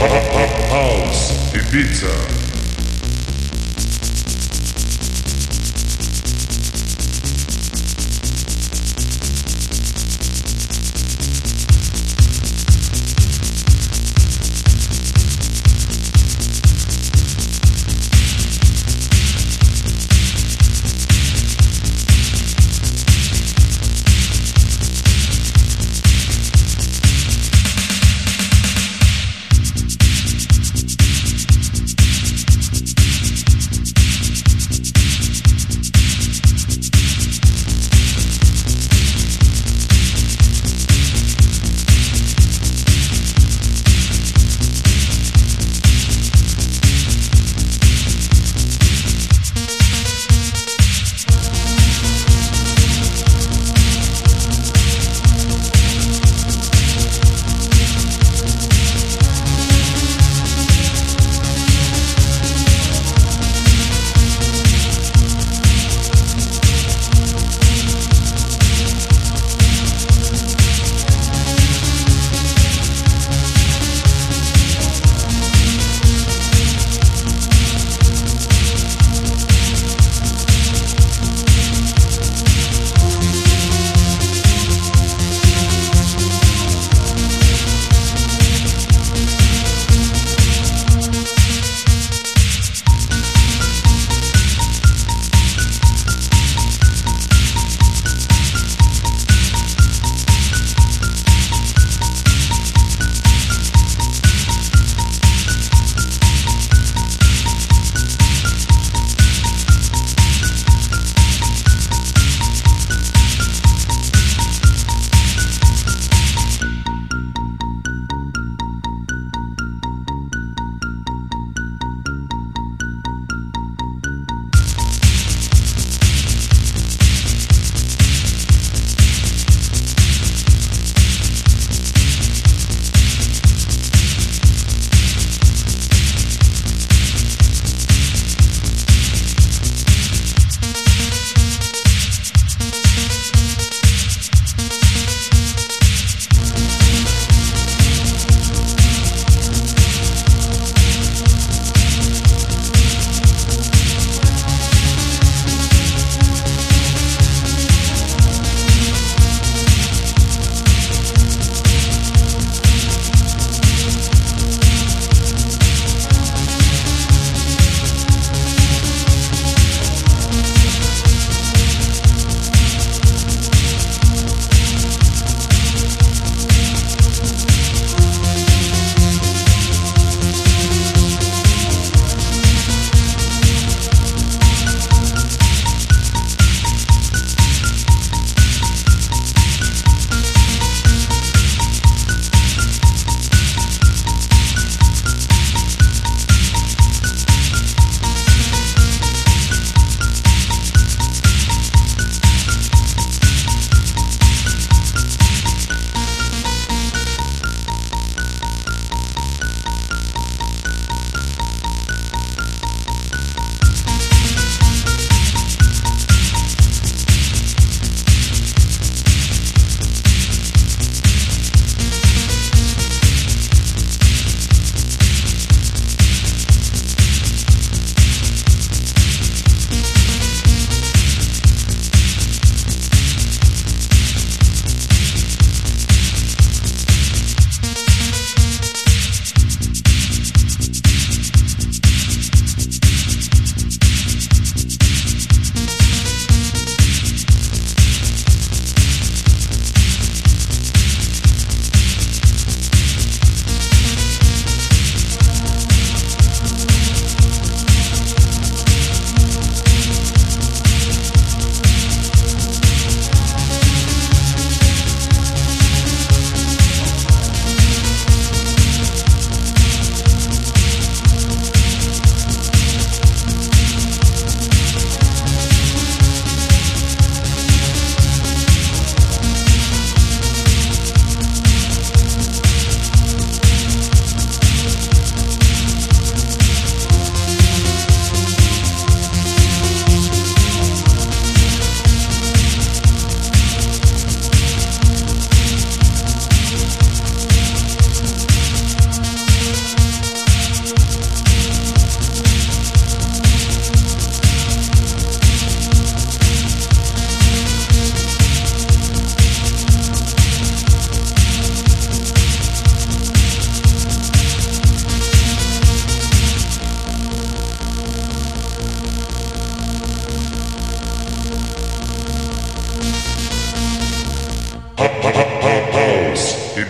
House Ibiza.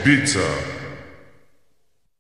Ibiza.